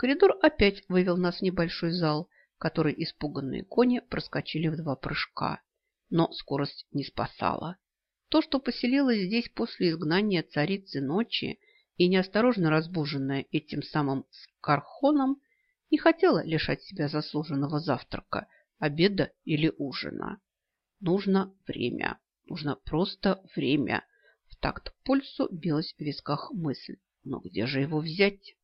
Коридор опять вывел нас в небольшой зал, который испуганные кони проскочили в два прыжка. Но скорость не спасала. То, что поселилось здесь после изгнания царицы ночи и неосторожно разбуженная этим самым скархоном, не хотела лишать себя заслуженного завтрака, обеда или ужина. Нужно время. Нужно просто время. В такт пульсу билась в висках мысль. Но где же его взять?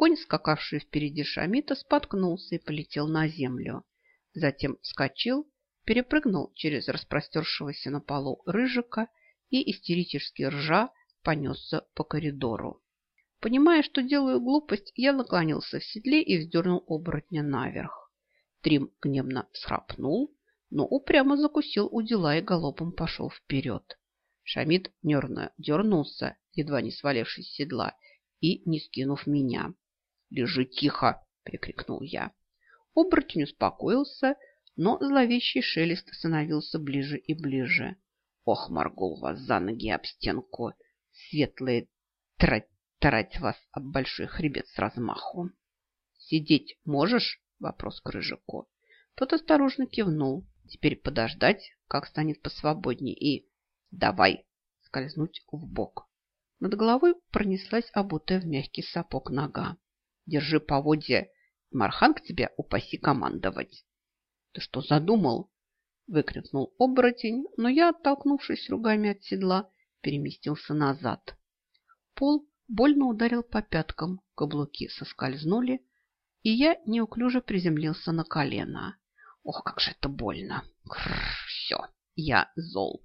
Конь, скакавший впереди Шамита, споткнулся и полетел на землю. Затем вскочил перепрыгнул через распростершегося на полу рыжика и, истерически ржа, понесся по коридору. Понимая, что делаю глупость, я наклонился в седле и вздернул оборотня наверх. Трим гневно всхрапнул, но упрямо закусил у дела и галопом пошел вперед. Шамид нервно дернулся, едва не свалившись с седла, и не скинув меня. «Лежи тихо!» – прикрикнул я. Оборотень успокоился но зловещий шелест становился ближе и ближе. Ох, моргул вас за ноги об стенку, светлые трать, трать вас об большой хребет с размаху. Сидеть можешь? Вопрос к Рыжику. Тот осторожно кивнул. Теперь подождать, как станет посвободнее, и давай скользнуть в бок. Над головой пронеслась обутая в мягкий сапог нога. Держи поводья, Мархан к тебе упаси командовать. «Ты что задумал?» – выкрикнул оборотень, но я, оттолкнувшись ругами от седла, переместился назад. Пол больно ударил по пяткам, каблуки соскользнули, и я неуклюже приземлился на колено. Ох, как же это больно! все, я зол.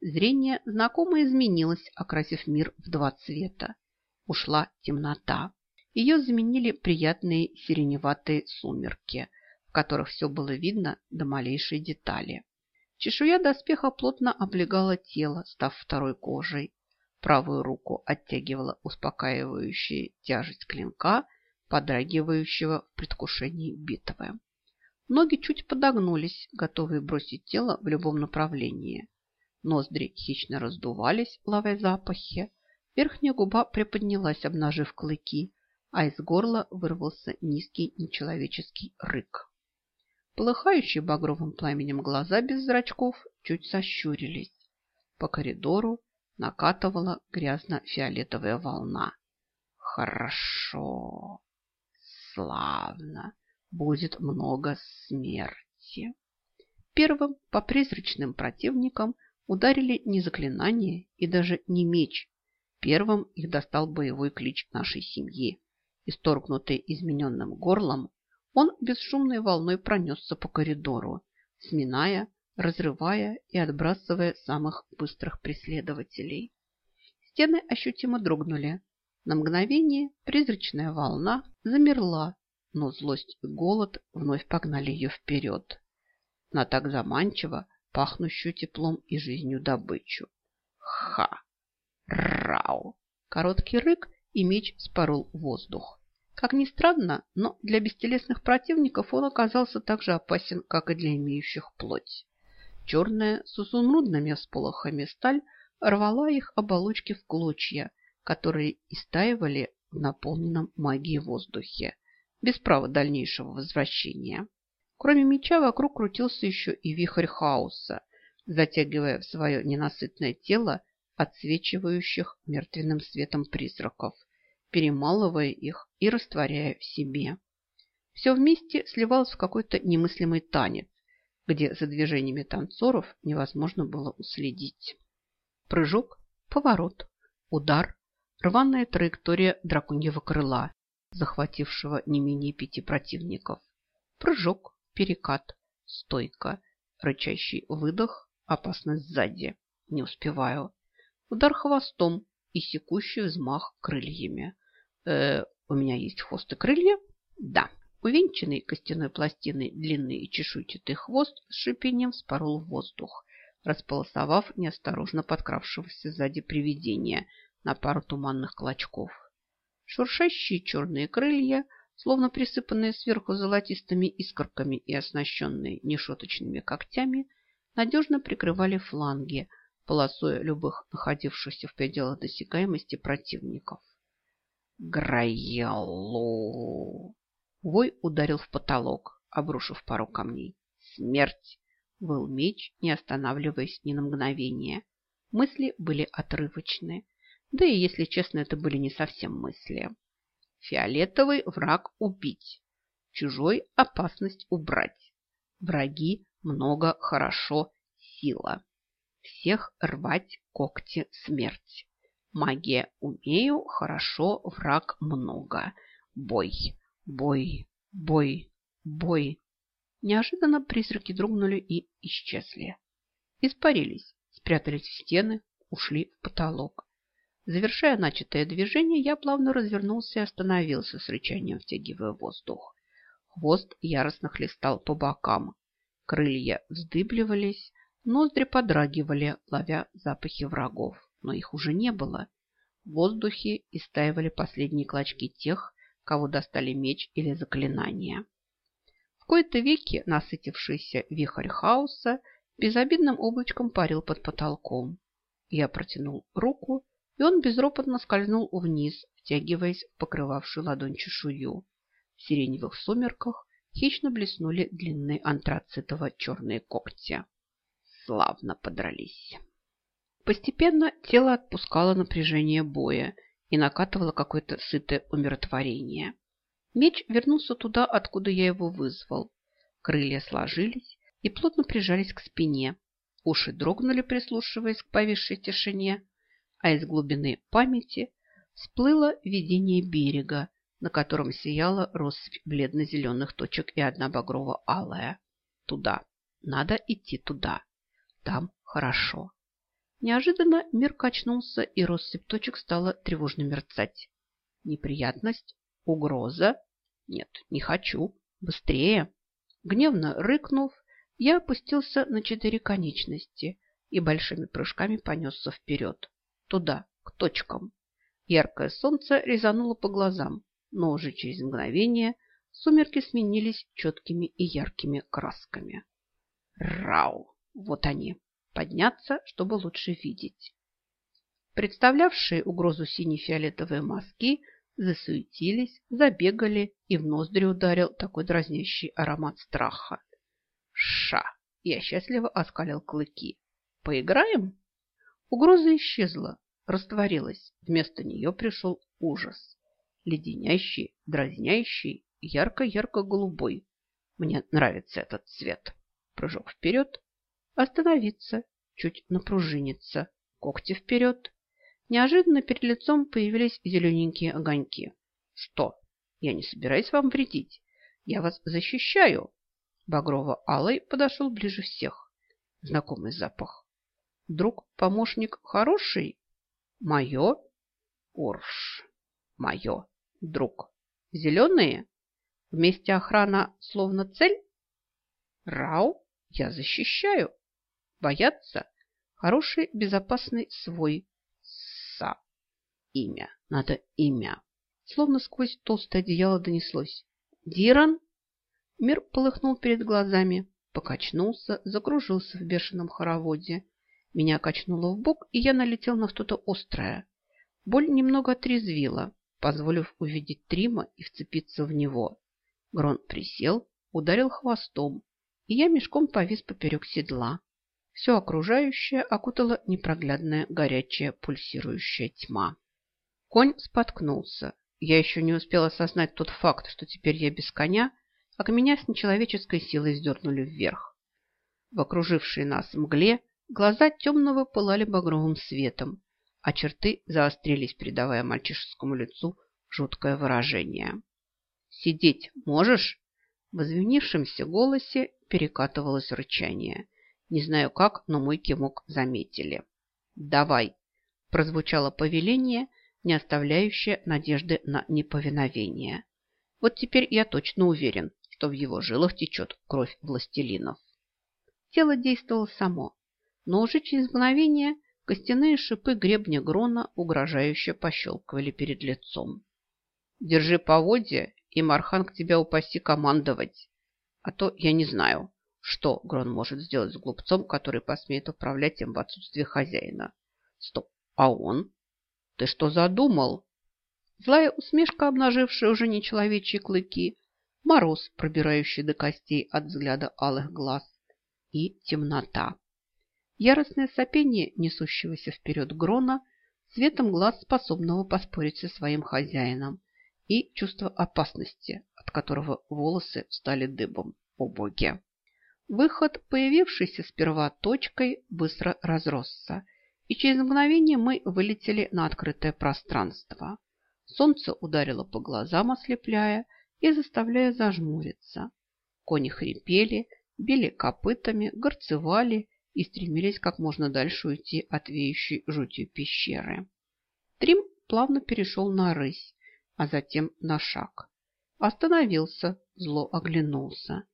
Зрение знакомо изменилось, окрасив мир в два цвета. Ушла темнота. Ее заменили приятные сиреневатые сумерки – в которых все было видно до малейшей детали. Чешуя доспеха плотно облегала тело, став второй кожей. Правую руку оттягивала успокаивающая тяжесть клинка, подрагивающего в предвкушении битвы. Ноги чуть подогнулись, готовые бросить тело в любом направлении. Ноздри хищно раздувались, ловя запахи. Верхняя губа приподнялась, обнажив клыки, а из горла вырвался низкий нечеловеческий рык. Полыхающие багровым пламенем глаза без зрачков чуть сощурились. По коридору накатывала грязно-фиолетовая волна. Хорошо, славно, будет много смерти. Первым по призрачным противникам ударили не заклинание и даже не меч. Первым их достал боевой клич нашей семьи. Исторгнутый измененным горлом, он бесшумной волной пронесся по коридору, сминая, разрывая и отбрасывая самых быстрых преследователей. Стены ощутимо дрогнули. На мгновение призрачная волна замерла, но злость и голод вновь погнали ее вперед. На так заманчиво пахнущую теплом и жизнью добычу. Ха! Рау! Короткий рык, и меч спорол воздух. Как ни странно, но для бестелесных противников он оказался так же опасен, как и для имеющих плоть. Черная с изумрудными всполохами сталь рвала их оболочки в клочья, которые истаивали в наполненном магией воздухе, без права дальнейшего возвращения. Кроме меча вокруг крутился еще и вихрь хаоса, затягивая в свое ненасытное тело отсвечивающих мертвенным светом призраков – перемалывая их и растворяя в себе. Все вместе сливалось в какой-то немыслимый танец, где за движениями танцоров невозможно было уследить. Прыжок, поворот, удар, рваная траектория драконьего крыла, захватившего не менее пяти противников. Прыжок, перекат, стойка, рычащий выдох, опасность сзади. Не успеваю. Удар хвостом, и секущий взмах крыльями. Э, у меня есть хвост и крылья? Да. Увенчанный костяной пластиной длинный и чешуйчатый хвост с шипением вспорол воздух, располосовав неосторожно подкравшегося сзади привидения на пару туманных клочков. Шуршащие черные крылья, словно присыпанные сверху золотистыми искорками и оснащенные нешуточными когтями, надежно прикрывали фланги, полосуя любых находившихся в пределах досягаемости противников. Граялу. Вой ударил в потолок, обрушив пару камней. Смерть! Выл меч, не останавливаясь ни на мгновение. Мысли были отрывочные. Да и, если честно, это были не совсем мысли. Фиолетовый враг убить. Чужой опасность убрать. Враги много, хорошо, сила. Всех рвать когти смерть. Магия умею, хорошо, враг много. Бой, бой, бой, бой. Неожиданно призраки дрогнули и исчезли. Испарились, спрятались в стены, ушли в потолок. Завершая начатое движение, я плавно развернулся и остановился с рычанием, втягивая воздух. Хвост яростно хлестал по бокам. Крылья вздыбливались, ноздри подрагивали, ловя запахи врагов. Но их уже не было. В воздухе истаивали последние клочки тех, кого достали меч или заклинания кои-то веки насытившийся вихрь хаоса безобидным облачком парил под потолком. Я протянул руку, и он безропотно скользнул вниз, втягиваясь в покрывавшую ладонь чешую. В сиреневых сумерках хищно блеснули длинные антрацитово-черные когти. Славно подрались. Постепенно тело отпускало напряжение боя и накатывало какое-то сытое умиротворение. Меч вернулся туда, откуда я его вызвал. Крылья сложились и плотно прижались к спине. Уши дрогнули, прислушиваясь к повисшей тишине, а из глубины памяти всплыло видение берега, на котором сияла россыпь бледно-зеленых точек и одна багрово-алая. Туда. Надо идти туда. Там хорошо. Неожиданно мир качнулся, и россыпь точек стала тревожно мерцать. Неприятность? Угроза? Нет, не хочу. Быстрее. Гневно рыкнув, я опустился на четыре конечности и большими прыжками понесся вперед. Туда, к точкам. Яркое солнце резануло по глазам, но уже через мгновение сумерки сменились четкими и яркими красками. Рау! Вот они. Подняться, чтобы лучше видеть. Представлявшие угрозу сине-фиолетовые мазки – засуетились, забегали, и в ноздри ударил такой дразнящий аромат страха. Ша! Я счастливо оскалил клыки. Поиграем? Угроза исчезла, растворилась. Вместо нее пришел ужас. Леденящий, дразнящий, ярко-ярко-голубой. Мне нравится этот цвет. Прыжок вперед. Остановиться. Чуть напружиниться. Когти вперед. Неожиданно перед лицом появились зелененькие огоньки. Что? Я не собираюсь вам вредить. Я вас защищаю. Багрово-алый подошел ближе всех. Знакомый запах. Друг, помощник хороший? Мое? Орш. Мое. Друг. Зеленые? Вместе охрана словно цель? Рау, я защищаю. Бояться? Хороший, безопасный свой имя. Надо имя. Словно сквозь толстое одеяло донеслось. Диран? Мир полыхнул перед глазами, покачнулся, закружился в бешеном хороводе. Меня качнуло в бок, и я налетел на что-то острое. Боль немного отрезвила, позволив увидеть Трима и вцепиться в него. Грон присел, ударил хвостом, и я мешком повис поперек седла. Все окружающее окутала непроглядная горячая пульсирующая тьма. Конь споткнулся. Я еще не успела осознать тот факт, что теперь я без коня, как меня с нечеловеческой силой вздернули вверх. В окружившей нас мгле глаза темного пылали багровым светом, а черты заострились, придавая мальчишескому лицу жуткое выражение. «Сидеть можешь?» В извинившемся голосе перекатывалось рычание. Не знаю как, но мой кивок заметили. «Давай!» – прозвучало повеление, не оставляющая надежды на неповиновение. Вот теперь я точно уверен, что в его жилах течет кровь властелинов. Тело действовало само, но уже через мгновение костяные шипы гребня Грона угрожающе пощелкивали перед лицом. «Держи поводья, и Мархан к тебя упаси командовать. А то я не знаю, что Грон может сделать с глупцом, который посмеет управлять им в отсутствие хозяина. Стоп, а он? Ты что задумал? злая усмешка, обнажившая уже нечеловечьи клыки, мороз, пробирающий до костей от взгляда алых глаз, и темнота. Яростное сопение несущегося вперед грона, светом глаз способного поспорить со своим хозяином, и чувство опасности, от которого волосы встали дыбом. О боги! Выход, появившийся сперва точкой, быстро разросся, и через мгновение мы вылетели на открытое пространство. Солнце ударило по глазам, ослепляя и заставляя зажмуриться. Кони хрипели, били копытами, горцевали и стремились как можно дальше уйти от веющей жутью пещеры. Трим плавно перешел на рысь, а затем на шаг. Остановился, зло оглянулся.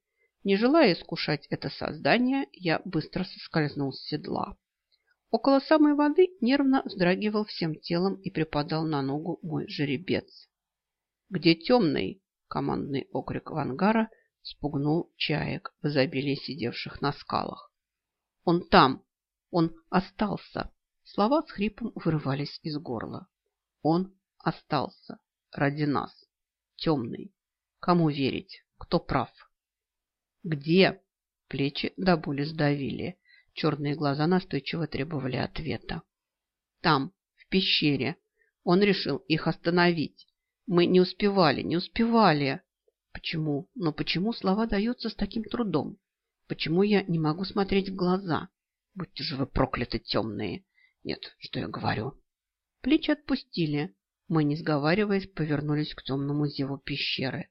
Не желая искушать это создание, я быстро соскользнул с седла. Около самой воды нервно вздрагивал всем телом и припадал на ногу мой жеребец. «Где темный?» – командный окрик Вангара спугнул чаек в изобилии сидевших на скалах. «Он там! Он остался!» Слова с хрипом вырывались из горла. «Он остался ради нас! Темный! Кому верить? Кто прав?» «Где?» Плечи до боли сдавили. Черные глаза настойчиво требовали ответа. «Там, в пещере. Он решил их остановить. Мы не успевали, не успевали!» «Почему? Но почему слова даются с таким трудом? Почему я не могу смотреть в глаза? Будьте же вы прокляты темные! Нет, что я говорю?» Плечи отпустили. Мы, не сговариваясь, повернулись к темному зеву пещеры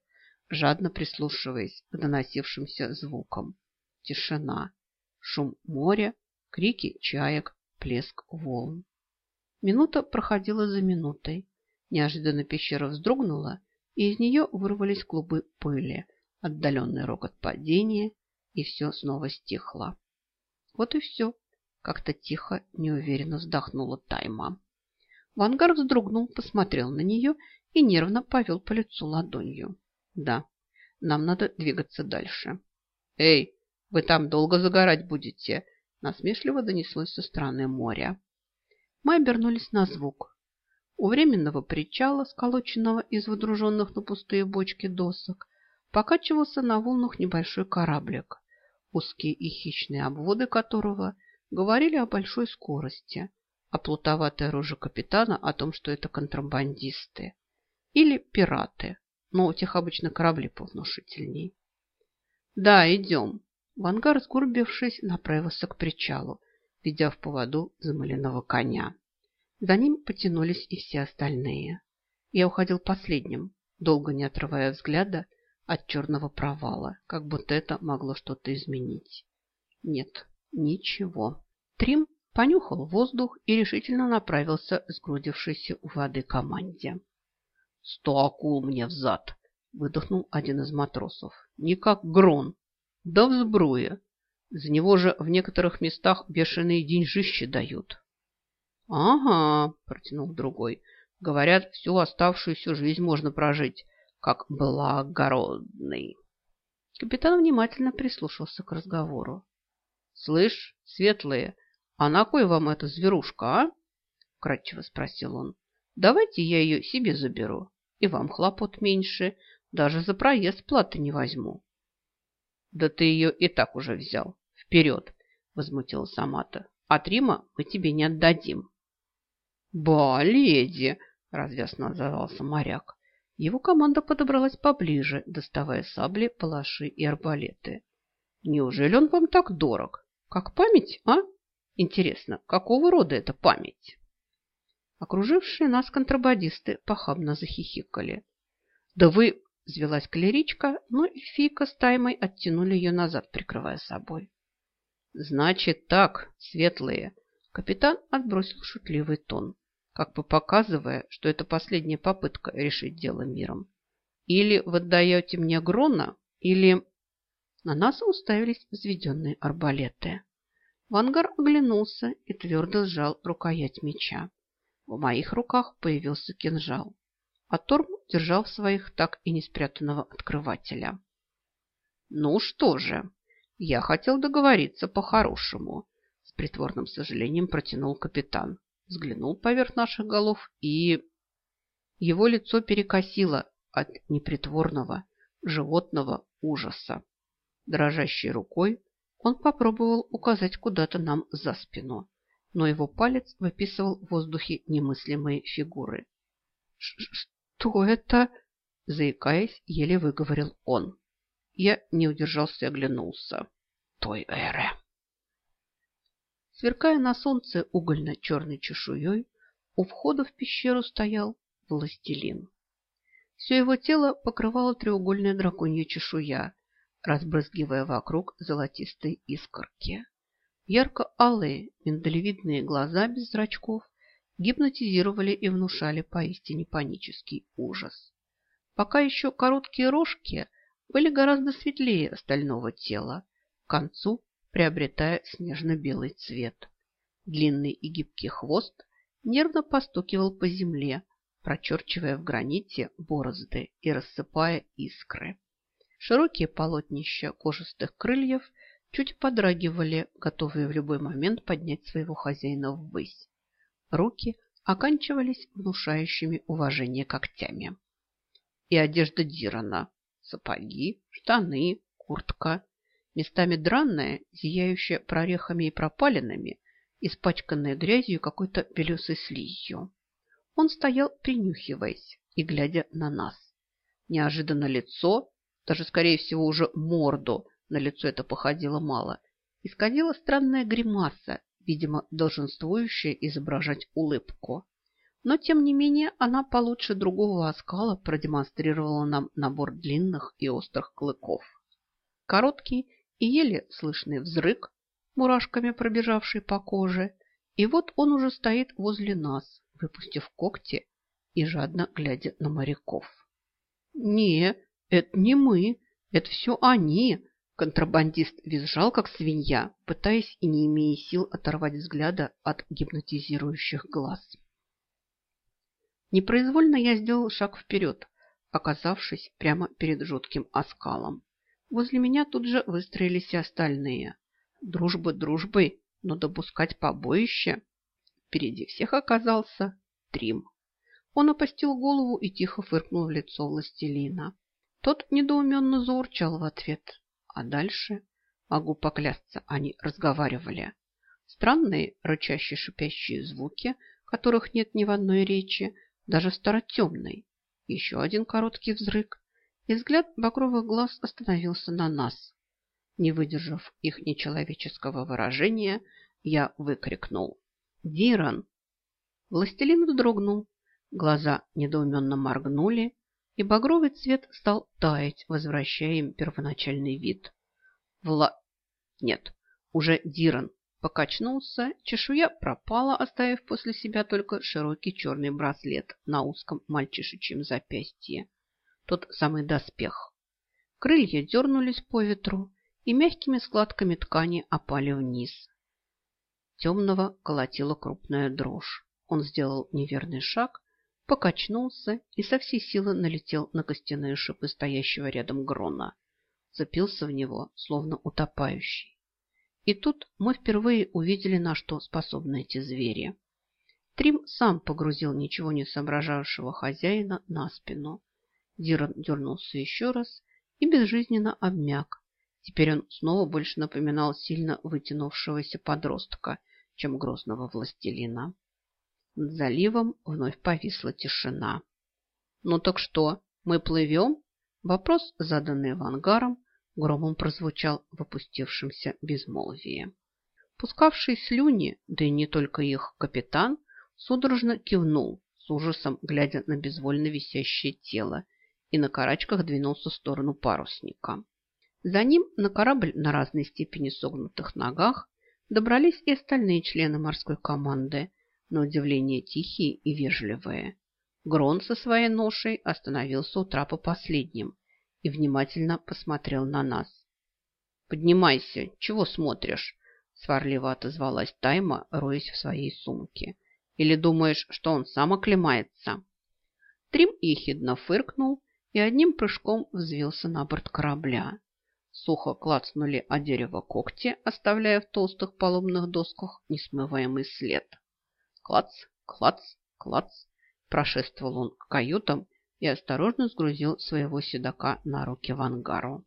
жадно прислушиваясь к доносившимся звукам. Тишина, шум моря, крики чаек, плеск волн. Минута проходила за минутой. Неожиданно пещера вздрогнула, и из нее вырвались клубы пыли, отдаленный рокот падения, и все снова стихло. Вот и все. Как-то тихо, неуверенно вздохнула Тайма. Вангар вздрогнул, посмотрел на нее и нервно повел по лицу ладонью. Да, нам надо двигаться дальше. Эй, вы там долго загорать будете? Насмешливо донеслось со стороны моря. Мы обернулись на звук. У временного причала, сколоченного из водруженных на пустые бочки досок, покачивался на волнах небольшой кораблик, узкие и хищные обводы которого говорили о большой скорости, а плутоватая рожа капитана о том, что это контрабандисты или пираты но у тех обычно корабли повнушительней. Да, идем. Вангар, сгорбившись, направился к причалу, ведя в поводу замыленного коня. За ним потянулись и все остальные. Я уходил последним, долго не отрывая взгляда от черного провала, как будто это могло что-то изменить. Нет, ничего. Трим понюхал воздух и решительно направился к сгрудившейся у воды команде. «Сто акул мне взад!» – выдохнул один из матросов. «Не как грон, да в сбруе. За него же в некоторых местах бешеные деньжищи дают». «Ага», – протянул другой. «Говорят, всю оставшуюся жизнь можно прожить, как благородный». Капитан внимательно прислушался к разговору. «Слышь, светлые, а на кой вам эта зверушка, а?» – кратчево спросил он. «Давайте я ее себе заберу и вам хлопот меньше. Даже за проезд платы не возьму. Да ты ее и так уже взял. Вперед, возмутилась Амата. От Рима мы тебе не отдадим. Ба, леди, развязно отзывался моряк. Его команда подобралась поближе, доставая сабли, палаши и арбалеты. Неужели он вам так дорог? Как память, а? Интересно, какого рода эта память? Окружившие нас контрабандисты похабно захихикали. «Да вы!» – взвелась клеричка, но Фика с Таймой оттянули ее назад, прикрывая собой. «Значит так, светлые!» Капитан отбросил шутливый тон, как бы показывая, что это последняя попытка решить дело миром. «Или вы отдаете мне Грона, или...» На нас уставились взведенные арбалеты. Вангар оглянулся и твердо сжал рукоять меча. В моих руках появился кинжал, а Торм держал в своих так и не спрятанного открывателя. «Ну что же, я хотел договориться по-хорошему», с притворным сожалением протянул капитан, взглянул поверх наших голов и... Его лицо перекосило от непритворного животного ужаса. Дрожащей рукой он попробовал указать куда-то нам за спину, но его палец выписывал в воздухе немыслимые фигуры. «Что это?» – заикаясь, еле выговорил он. Я не удержался и оглянулся. Той эры. Сверкая на солнце угольно-черной чешуей, у входа в пещеру стоял властелин. Все его тело покрывало треугольная драконья чешуя, разбрызгивая вокруг золотистые искорки. Ярко-алые миндалевидные глаза без зрачков гипнотизировали и внушали поистине панический ужас. Пока еще короткие рожки были гораздо светлее остального тела, к концу приобретая снежно-белый цвет. Длинный и гибкий хвост нервно постукивал по земле, прочерчивая в граните борозды и рассыпая искры. Широкие полотнища кожистых крыльев чуть подрагивали, готовые в любой момент поднять своего хозяина ввысь. Руки оканчивались внушающими уважение когтями. И одежда Дирана. Сапоги, штаны, куртка. Местами дранная, зияющая прорехами и пропалинами, испачканная грязью какой-то белесой слизью. Он стоял, принюхиваясь и глядя на нас. Неожиданно лицо, даже, скорее всего, уже морду, на лицо это походило мало, исказила странная гримаса, видимо, долженствующая изображать улыбку. Но, тем не менее, она получше другого оскала продемонстрировала нам набор длинных и острых клыков. Короткий и еле слышный взрык, мурашками пробежавший по коже, и вот он уже стоит возле нас, выпустив когти и жадно глядя на моряков. «Не, это не мы, это все они!» Контрабандист визжал, как свинья, пытаясь и не имея сил оторвать взгляда от гипнотизирующих глаз. Непроизвольно я сделал шаг вперед, оказавшись прямо перед жутким оскалом. Возле меня тут же выстроились и остальные. Дружба дружбой, но допускать побоище Впереди всех оказался Трим. Он опустил голову и тихо фыркнул в лицо властелина. Тот недоуменно заурчал в ответ. А дальше, могу поклясться, они разговаривали. Странные рычащие шипящие звуки, которых нет ни в одной речи, даже старотемной. Еще один короткий взрыв, и взгляд багровых глаз остановился на нас. Не выдержав их нечеловеческого выражения, я выкрикнул. Диран!» Властелин вздрогнул, глаза недоуменно моргнули, и багровый цвет стал таять, возвращая им первоначальный вид. Вла... Нет, уже Диран покачнулся, чешуя пропала, оставив после себя только широкий черный браслет на узком мальчишечьем запястье. Тот самый доспех. Крылья дернулись по ветру и мягкими складками ткани опали вниз. Темного колотила крупная дрожь. Он сделал неверный шаг, покачнулся и со всей силы налетел на костяные шипы стоящего рядом грона. Запился в него, словно утопающий. И тут мы впервые увидели, на что способны эти звери. Трим сам погрузил ничего не соображавшего хозяина на спину. Диран дернулся еще раз и безжизненно обмяк. Теперь он снова больше напоминал сильно вытянувшегося подростка – чем грозного властелина. Над заливом вновь повисла тишина. «Ну так что, мы плывем?» Вопрос, заданный Вангаром, громом прозвучал в опустившемся безмолвии. Пускавший слюни, да и не только их капитан, судорожно кивнул, с ужасом глядя на безвольно висящее тело, и на карачках двинулся в сторону парусника. За ним на корабль на разной степени согнутых ногах Добрались и остальные члены морской команды, на удивление тихие и вежливые. Грон со своей ношей остановился у трапа последним и внимательно посмотрел на нас. «Поднимайся, чего смотришь?» сварливо отозвалась Тайма, роясь в своей сумке. «Или думаешь, что он сам оклемается?» Трим ехидно фыркнул и одним прыжком взвился на борт корабля. Сухо клацнули о дерево когти, оставляя в толстых поломных досках несмываемый след. Клац, клац, клац. Прошествовал он к каютам и осторожно сгрузил своего седока на руки в ангару.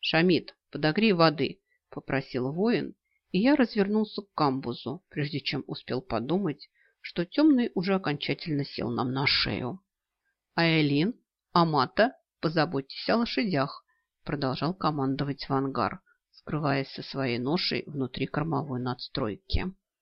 «Шамид, подогрей воды», – попросил воин, и я развернулся к камбузу, прежде чем успел подумать, что темный уже окончательно сел нам на шею. «А Элин? Амата? Позаботьтесь о лошадях», – продолжал командовать в ангар, скрываясь со своей ношей внутри кормовой надстройки.